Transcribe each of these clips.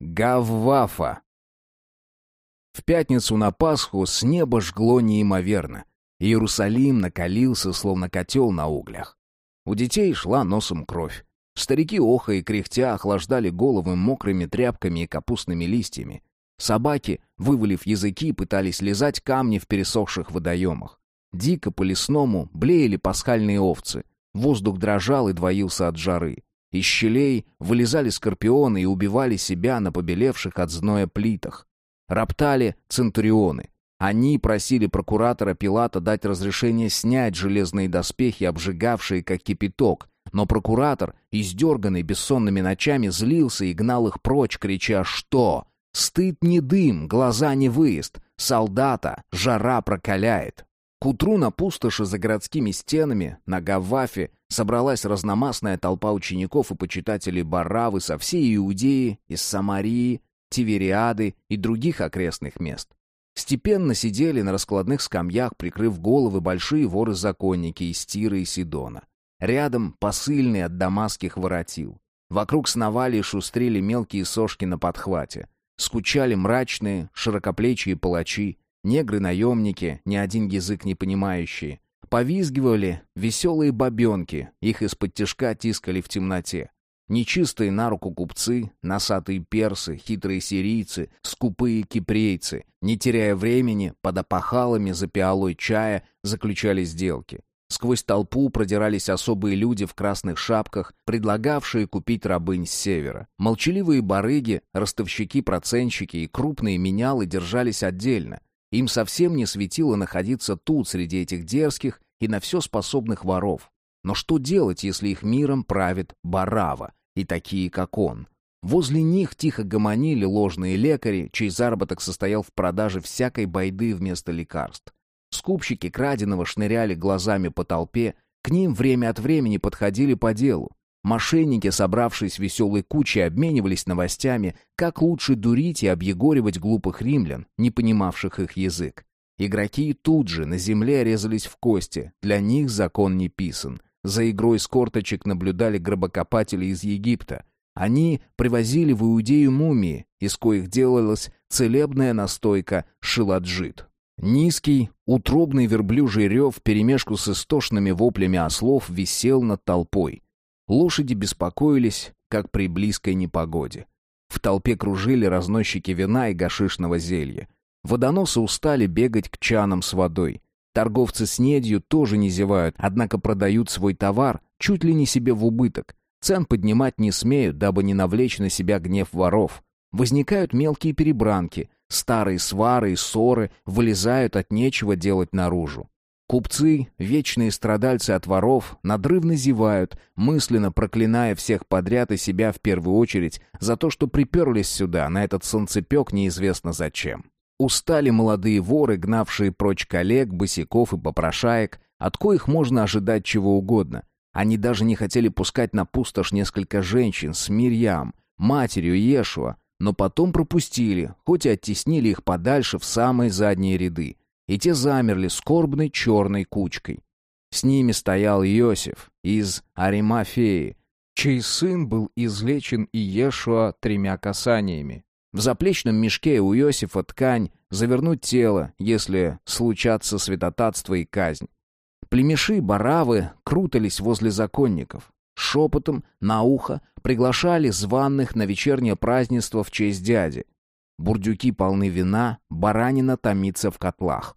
Гаввафа. В пятницу на Пасху с неба жгло неимоверно. Иерусалим накалился, словно котел на углях. У детей шла носом кровь. Старики оха и кряхтя охлаждали головы мокрыми тряпками и капустными листьями. Собаки, вывалив языки, пытались лизать камни в пересохших водоемах. Дико по лесному блеяли пасхальные овцы. Воздух дрожал и двоился от жары. Из щелей вылезали скорпионы и убивали себя на побелевших от зноя плитах. Роптали центурионы. Они просили прокуратора Пилата дать разрешение снять железные доспехи, обжигавшие как кипяток, но прокуратор, издерганный бессонными ночами, злился и гнал их прочь, крича «Что? Стыд не дым, глаза не выезд, солдата жара прокаляет». К утру на пустоши за городскими стенами, на Гавафе, собралась разномастная толпа учеников и почитателей Баравы со всей Иудеи, из Самарии, Тивериады и других окрестных мест. Степенно сидели на раскладных скамьях, прикрыв головы большие воры-законники из Тира и Сидона. Рядом посыльные от дамасских воротил. Вокруг сновали и шустрели мелкие сошки на подхвате. Скучали мрачные, широкоплечие палачи, негры-наемники, ни один язык не понимающие. Повизгивали веселые бабенки, их из-под тяжка тискали в темноте. Нечистые на руку купцы, носатые персы, хитрые сирийцы, скупые кипрейцы, не теряя времени, под опахалами за пиалой чая заключали сделки. Сквозь толпу продирались особые люди в красных шапках, предлагавшие купить рабынь с севера. Молчаливые барыги, ростовщики-процентщики и крупные менялы держались отдельно. Им совсем не светило находиться тут, среди этих дерзких и на все способных воров. Но что делать, если их миром правит Барава, и такие, как он? Возле них тихо гомонили ложные лекари, чей заработок состоял в продаже всякой байды вместо лекарств. Скупщики краденого шныряли глазами по толпе, к ним время от времени подходили по делу. Мошенники, собравшись веселой кучей, обменивались новостями, как лучше дурить и объегоривать глупых римлян, не понимавших их язык. Игроки тут же на земле резались в кости, для них закон не писан. За игрой с корточек наблюдали гробокопатели из Египта. Они привозили в Иудею мумии, из коих делалась целебная настойка шиладжит. Низкий, утробный верблюжий рев вперемешку с истошными воплями ослов висел над толпой. Лошади беспокоились, как при близкой непогоде. В толпе кружили разносчики вина и гашишного зелья. Водоносы устали бегать к чанам с водой. Торговцы с недью тоже не зевают, однако продают свой товар чуть ли не себе в убыток. Цен поднимать не смеют, дабы не навлечь на себя гнев воров. Возникают мелкие перебранки, старые свары и ссоры вылезают от нечего делать наружу. Купцы, вечные страдальцы от воров, надрывно зевают, мысленно проклиная всех подряд и себя в первую очередь за то, что приперлись сюда, на этот солнцепек неизвестно зачем. Устали молодые воры, гнавшие прочь коллег, босиков и попрошаек, от коих можно ожидать чего угодно. Они даже не хотели пускать на пустошь несколько женщин с Мирьям, матерью Ешуа, но потом пропустили, хоть и оттеснили их подальше в самые задние ряды и те замерли скорбной черной кучкой. С ними стоял Иосиф из Аримафеи, чей сын был излечен Иешуа тремя касаниями. В заплечном мешке у Иосифа ткань завернуть тело, если случатся святотатство и казнь. Племеши баравы крутались возле законников. Шепотом, на ухо, приглашали званных на вечернее празднество в честь дяди. Бурдюки полны вина, баранина томится в котлах.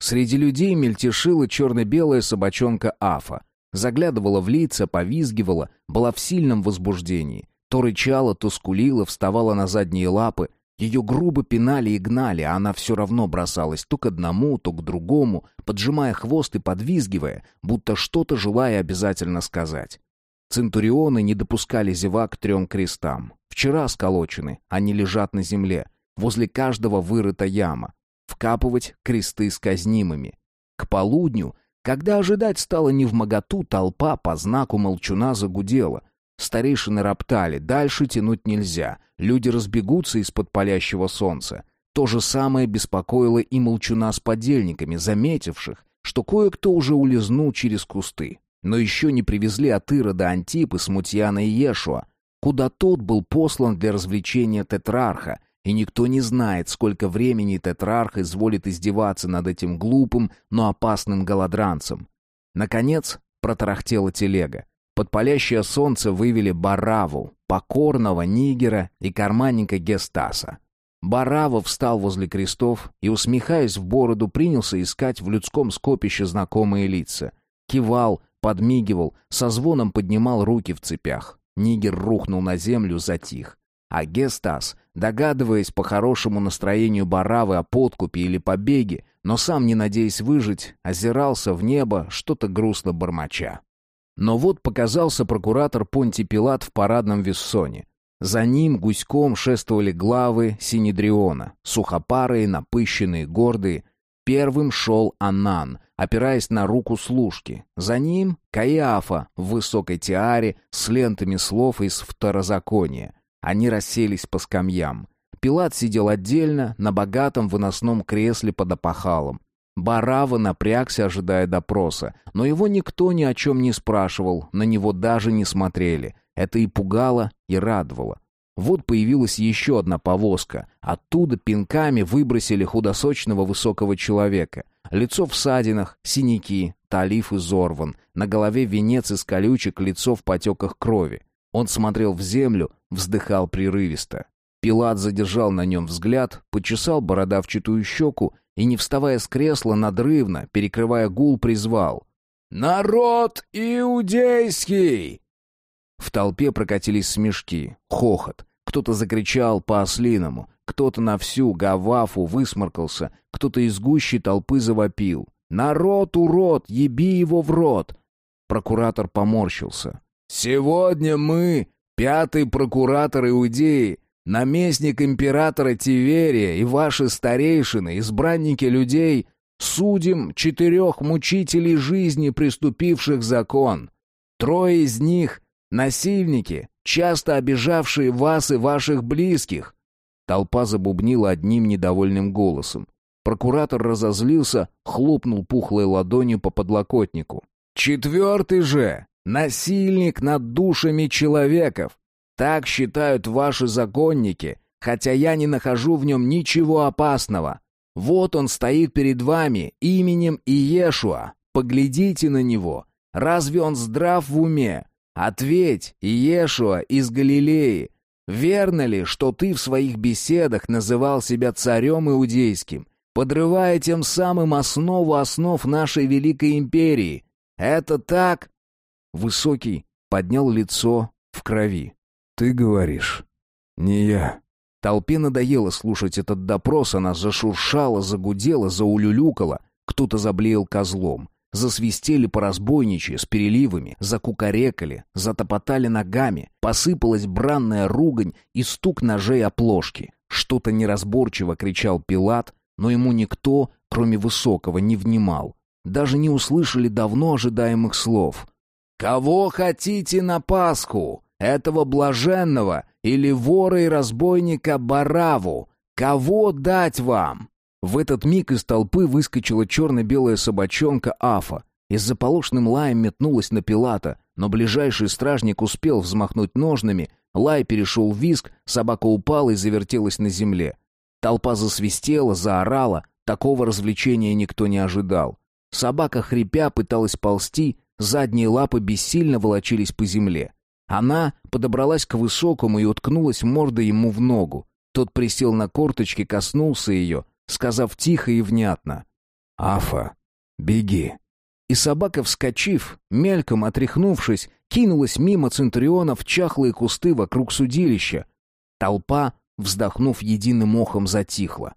Среди людей мельтешила черно-белая собачонка Афа. Заглядывала в лица, повизгивала, была в сильном возбуждении. То рычала, то скулила, вставала на задние лапы. Ее грубо пинали и гнали, а она все равно бросалась то к одному, то к другому, поджимая хвост и подвизгивая, будто что-то желая обязательно сказать. Центурионы не допускали зевак к трем крестам. Вчера сколочены, они лежат на земле. Возле каждого вырыта яма. Вкапывать кресты с казнимыми. К полудню, когда ожидать стало невмоготу, толпа по знаку молчуна загудела. Старейшины роптали, дальше тянуть нельзя. Люди разбегутся из-под палящего солнца. То же самое беспокоило и молчуна с подельниками, заметивших, что кое-кто уже улизнул через кусты. Но еще не привезли от Ирода Антип и Смутьяна и Ешуа. куда тот был послан для развлечения тетрарха, и никто не знает, сколько времени тетрарх изволит издеваться над этим глупым, но опасным голодранцем. Наконец протарахтела телега. Под палящее солнце вывели Бараву, покорного Нигера и карманника Гестаса. Барава встал возле крестов и, усмехаясь в бороду, принялся искать в людском скопище знакомые лица. Кивал, подмигивал, со звоном поднимал руки в цепях. Нигер рухнул на землю, затих. А Гестас, догадываясь по хорошему настроению Баравы о подкупе или побеге, но сам не надеясь выжить, озирался в небо, что-то грустно бормоча. Но вот показался прокуратор Понти Пилат в парадном вессоне. За ним гуськом шествовали главы Синедриона, сухопарые, напыщенные, гордые. Первым шел Анан, опираясь на руку служки. За ним Каиафа в высокой тиаре с лентами слов из второзакония. Они расселись по скамьям. Пилат сидел отдельно, на богатом выносном кресле под опахалом. Барава напрягся, ожидая допроса, но его никто ни о чем не спрашивал, на него даже не смотрели. Это и пугало, и радовало. Вот появилась еще одна повозка. Оттуда пинками выбросили худосочного высокого человека. Лицо в садинах, синяки, талиф изорван, на голове венец из колючек, лицо в потеках крови. Он смотрел в землю, вздыхал прерывисто. Пилат задержал на нем взгляд, почесал бородавчатую щеку и, не вставая с кресла, надрывно, перекрывая гул, призвал «Народ иудейский!» В толпе прокатились смешки, хохот. Кто-то закричал по-ослиному, кто-то на всю гавафу высморкался, кто-то из гущей толпы завопил. «Народ, урод! Еби его в рот!» Прокуратор поморщился. «Сегодня мы, пятый прокуратор Иудеи, наместник императора Тиверия и ваши старейшины, избранники людей, судим четырех мучителей жизни, приступивших закон. Трое из них Насильники, часто обижавшие вас и ваших близких!» Толпа забубнила одним недовольным голосом. Прокуратор разозлился, хлопнул пухлой ладонью по подлокотнику. «Четвертый же! Насильник над душами человеков! Так считают ваши законники, хотя я не нахожу в нем ничего опасного. Вот он стоит перед вами именем Иешуа. Поглядите на него. Разве он здрав в уме? Ответь, Иешуа из Галилеи, верно ли, что ты в своих беседах называл себя царем иудейским, подрывая тем самым основу основ нашей великой империи? Это так?» Высокий поднял лицо в крови. «Ты говоришь, не я». Толпе надоело слушать этот допрос, она зашуршала, загудела, заулюлюкала. Кто-то заблеял козлом. Засвистели по разбойничьи с переливами, закукарекали, затопотали ногами, посыпалась бранная ругань и стук ножей о плошки. Что-то неразборчиво кричал Пилат, но ему никто, кроме Высокого, не внимал. Даже не услышали давно ожидаемых слов. «Кого хотите на Пасху? Этого блаженного или вора и разбойника Бараву? Кого дать вам?» В этот миг из толпы выскочила черно-белая собачонка Афа и с заполошным лаем метнулась на Пилата, но ближайший стражник успел взмахнуть ножными, лай перешел в виск, собака упала и завертелась на земле. Толпа засвистела, заорала, такого развлечения никто не ожидал. Собака, хрипя, пыталась ползти, задние лапы бессильно волочились по земле. Она подобралась к высокому и уткнулась мордой ему в ногу. Тот присел на корточки, коснулся ее, сказав тихо и внятно «Афа, беги». И собака, вскочив, мельком отряхнувшись, кинулась мимо Центуриона в чахлые кусты вокруг судилища. Толпа, вздохнув единым охом, затихла.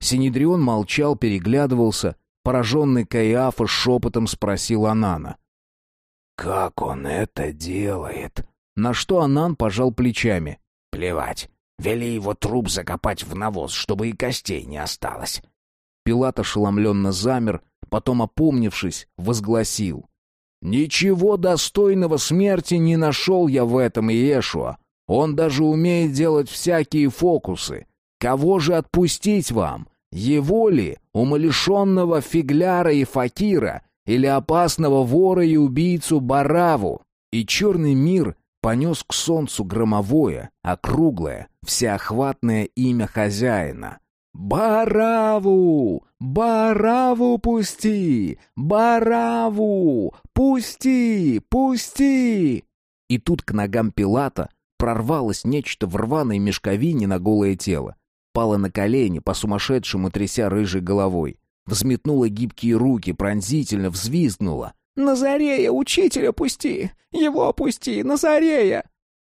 Синедрион молчал, переглядывался. Пораженный Каиафа шепотом спросил Анана. «Как он это делает?» На что Анан пожал плечами. «Плевать. Вели его труп закопать в навоз, чтобы и костей не осталось. Пилат ошеломленно замер, потом, опомнившись, возгласил. «Ничего достойного смерти не нашел я в этом Иешуа. Он даже умеет делать всякие фокусы. Кого же отпустить вам? Его ли, умалишенного фигляра и факира, или опасного вора и убийцу Бараву?» И черный мир понес к солнцу громовое, округлое, всеохватное имя хозяина. «Бараву! Бараву пусти! Бараву! Пусти! Пусти!» И тут к ногам Пилата прорвалось нечто в рваной мешковине на голое тело. Пала на колени, по-сумасшедшему тряся рыжей головой. Взметнула гибкие руки, пронзительно взвизгнула. «Назарея, учителя пусти! Его опусти, Назарея!»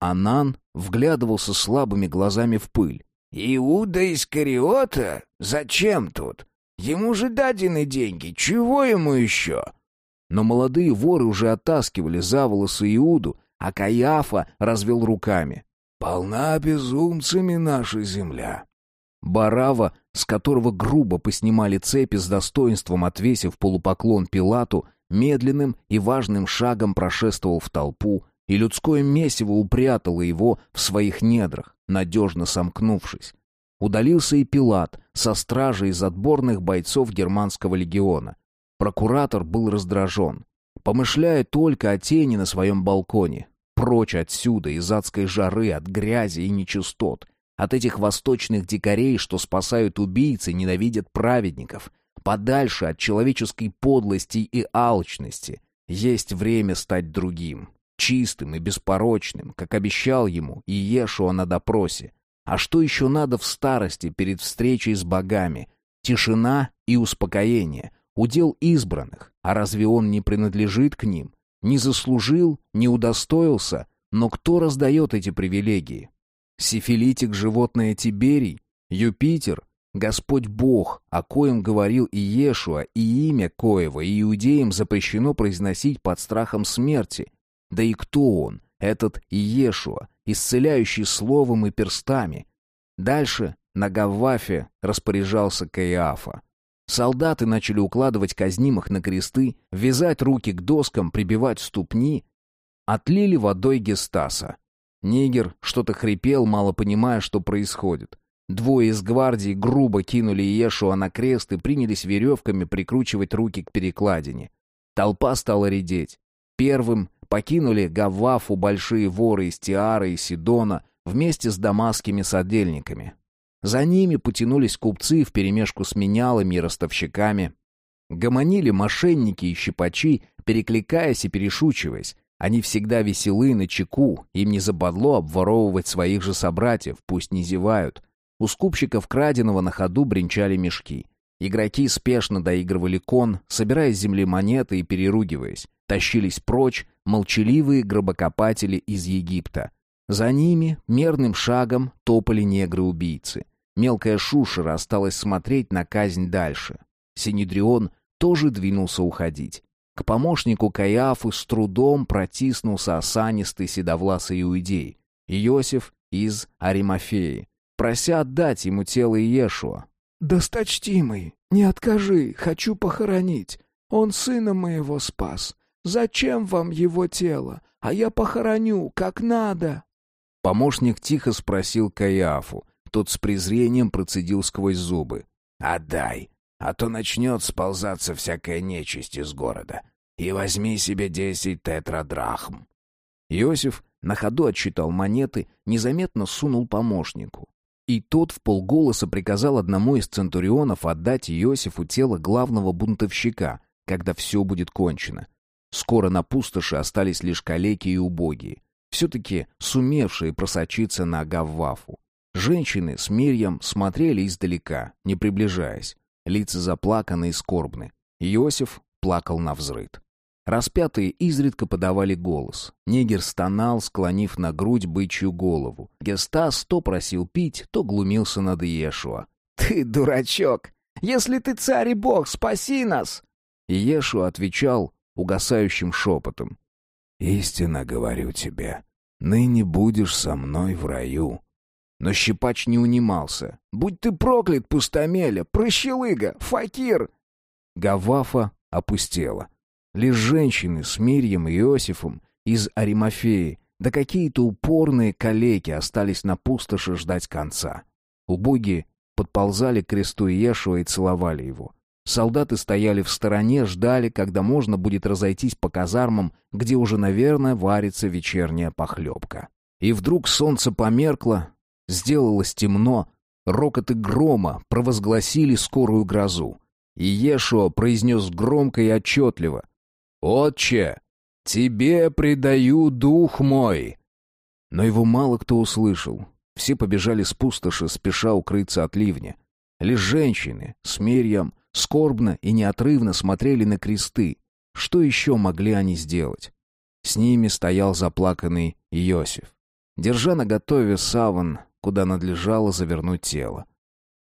Анан вглядывался слабыми глазами в пыль. «Иуда Искариота? Зачем тут? Ему же дадены деньги, чего ему еще?» Но молодые воры уже оттаскивали за волосы Иуду, а Каиафа развел руками. «Полна безумцами наша земля». Барава, с которого грубо поснимали цепи с достоинством отвесив полупоклон Пилату, медленным и важным шагом прошествовал в толпу, и людское месиво упрятало его в своих недрах, надежно сомкнувшись. Удалился и Пилат со стражей из отборных бойцов германского легиона. Прокуратор был раздражен. Помышляя только о тени на своем балконе. Прочь отсюда, из адской жары, от грязи и нечистот. От этих восточных дикарей, что спасают убийцы, ненавидят праведников. Подальше от человеческой подлости и алчности. Есть время стать другим чистым и беспорочным, как обещал ему Иешуа на допросе. А что еще надо в старости перед встречей с богами? Тишина и успокоение, удел избранных. А разве он не принадлежит к ним? Не заслужил, не удостоился? Но кто раздает эти привилегии? Сифилитик животное Тиберий? Юпитер? Господь Бог, о коем говорил Иешуа, и имя коего иудеям запрещено произносить под страхом смерти – да и кто он, этот Иешуа, исцеляющий словом и перстами? Дальше на Гаввафе распоряжался Каиафа. Солдаты начали укладывать казнимых на кресты, вязать руки к доскам, прибивать ступни. Отлили водой Гестаса. Нигер что-то хрипел, мало понимая, что происходит. Двое из гвардии грубо кинули Иешуа на крест и принялись веревками прикручивать руки к перекладине. Толпа стала редеть. Первым покинули Гавафу большие воры из Тиара и Сидона вместе с дамасскими содельниками. За ними потянулись купцы вперемешку с менялами и ростовщиками. Гомонили мошенники и щипачи, перекликаясь и перешучиваясь. Они всегда веселы на чеку, им не западло обворовывать своих же собратьев, пусть не зевают. У скупщиков краденого на ходу бренчали мешки. Игроки спешно доигрывали кон, собирая с земли монеты и переругиваясь. Тащились прочь молчаливые гробокопатели из Египта. За ними мерным шагом топали негры-убийцы. Мелкая шушера осталась смотреть на казнь дальше. Синедрион тоже двинулся уходить. К помощнику Каиафы с трудом протиснулся осанистый седовласый иудей, Иосиф из Аримафеи, прося отдать ему тело Иешуа, «Досточтимый, не откажи, хочу похоронить. Он сына моего спас. Зачем вам его тело? А я похороню, как надо». Помощник тихо спросил Каиафу. Тот с презрением процедил сквозь зубы. «Отдай, а то начнет сползаться всякая нечисть из города. И возьми себе десять тетрадрахм». Иосиф на ходу отсчитал монеты, незаметно сунул помощнику. И тот в полголоса приказал одному из центурионов отдать Иосифу тело главного бунтовщика, когда все будет кончено. Скоро на пустоши остались лишь калеки и убогие, все-таки сумевшие просочиться на Гаввафу. Женщины с Мирьям смотрели издалека, не приближаясь. Лица заплаканы и скорбны. Иосиф плакал на взрыд. Распятые изредка подавали голос. Негер стонал, склонив на грудь бычью голову. Гестас то просил пить, то глумился над Иешуа. «Ты дурачок! Если ты царь и бог, спаси нас!» Иешуа отвечал угасающим шепотом. «Истинно говорю тебе, ныне будешь со мной в раю». Но щипач не унимался. «Будь ты проклят, пустомеля, прощелыга, факир!» Гавафа опустела. Лишь женщины с Мирьем и Иосифом из Аримафеи, да какие-то упорные калеки остались на пустоши ждать конца. Убогие подползали к кресту Иешуа и целовали его. Солдаты стояли в стороне, ждали, когда можно будет разойтись по казармам, где уже, наверное, варится вечерняя похлебка. И вдруг солнце померкло, сделалось темно, рокоты грома провозгласили скорую грозу. И Ешуа произнес громко и отчетливо. «Отче, тебе предаю дух мой!» Но его мало кто услышал. Все побежали с пустоши, спеша укрыться от ливня. Лишь женщины с Мерьем скорбно и неотрывно смотрели на кресты. Что еще могли они сделать? С ними стоял заплаканный Иосиф, держа на готове саван, куда надлежало завернуть тело.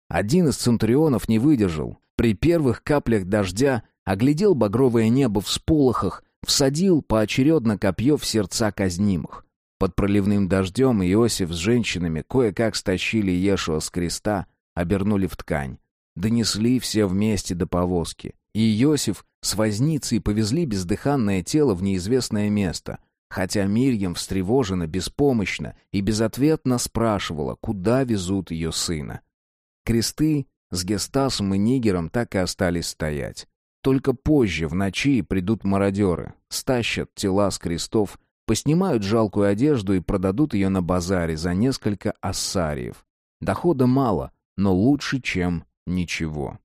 Один из центурионов не выдержал. При первых каплях дождя оглядел багровое небо в сполохах, всадил поочередно копье в сердца казнимых. Под проливным дождем Иосиф с женщинами кое-как стащили Ешуа с креста, обернули в ткань. Донесли все вместе до повозки. И Иосиф с возницей повезли бездыханное тело в неизвестное место, хотя Мирьям встревоженно, беспомощно и безответно спрашивала, куда везут ее сына. Кресты с Гестасом и Нигером так и остались стоять. Только позже, в ночи, придут мародеры, стащат тела с крестов, поснимают жалкую одежду и продадут ее на базаре за несколько ассариев. Дохода мало, но лучше, чем ничего.